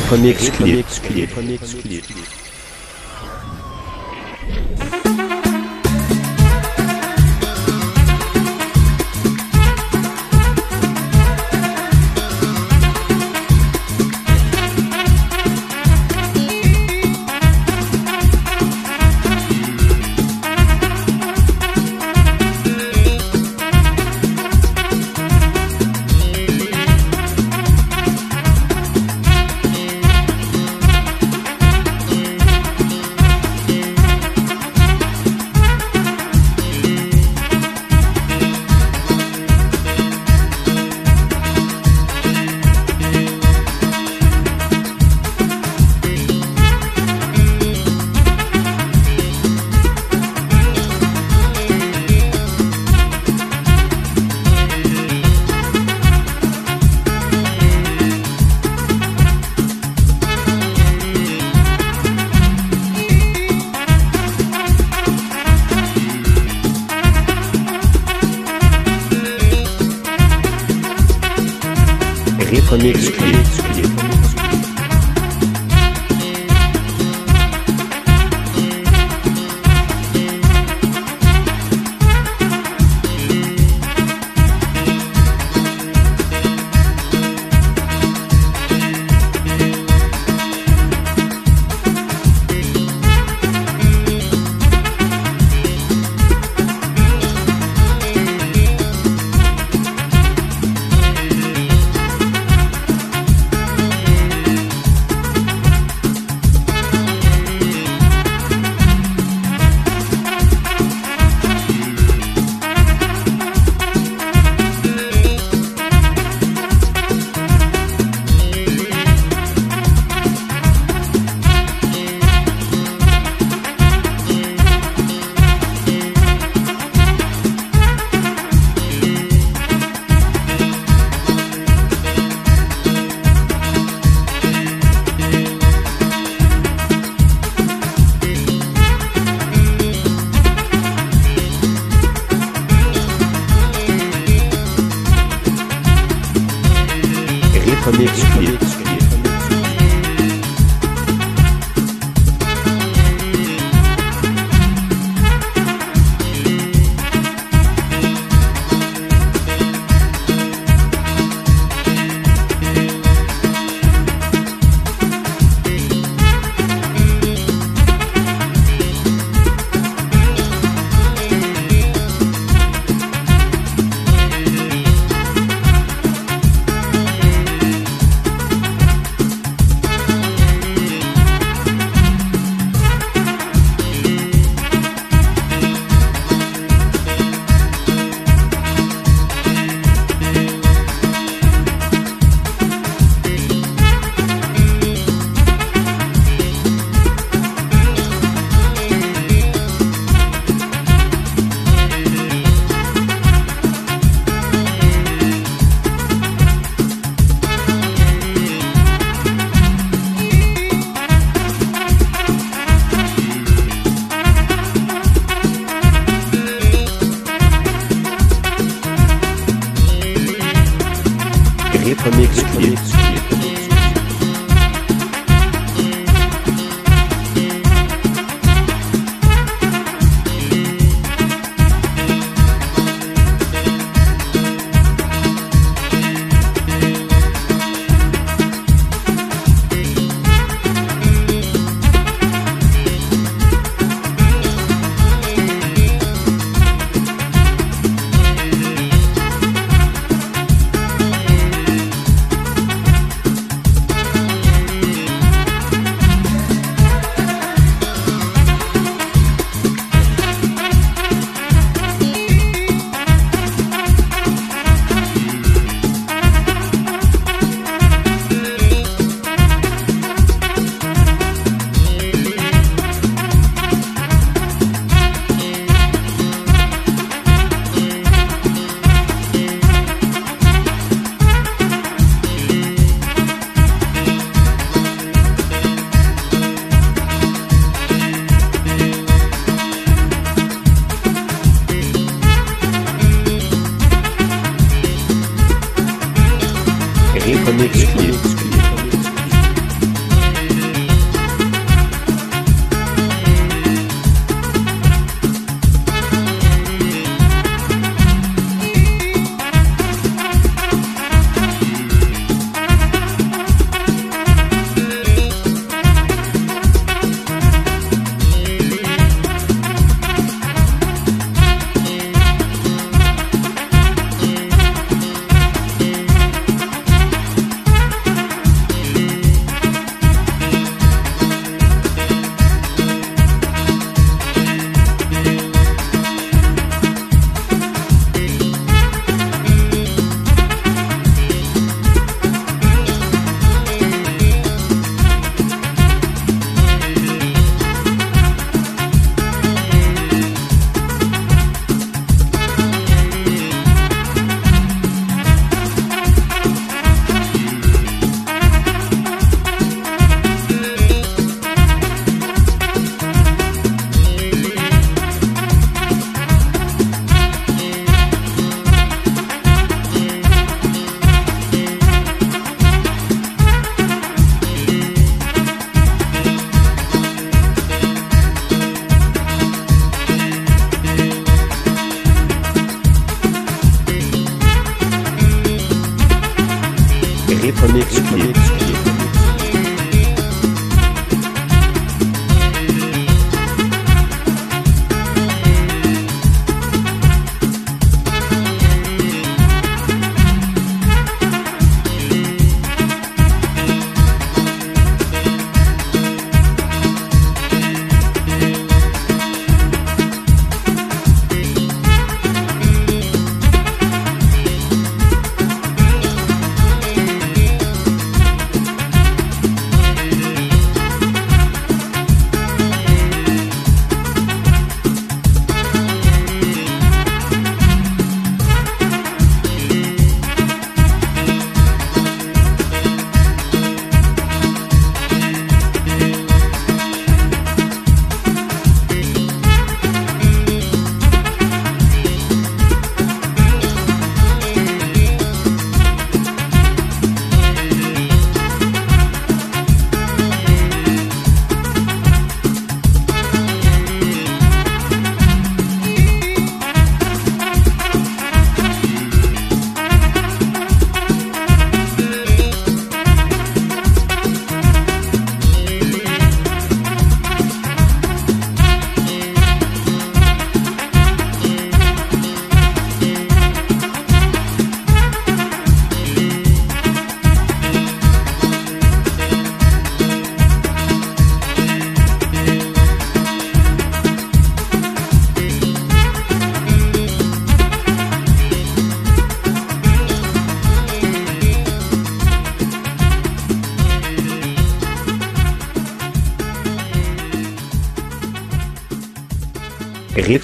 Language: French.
Remix Clip. Remix Mix Mix Mix, Mix, Mix. Electric. Clip.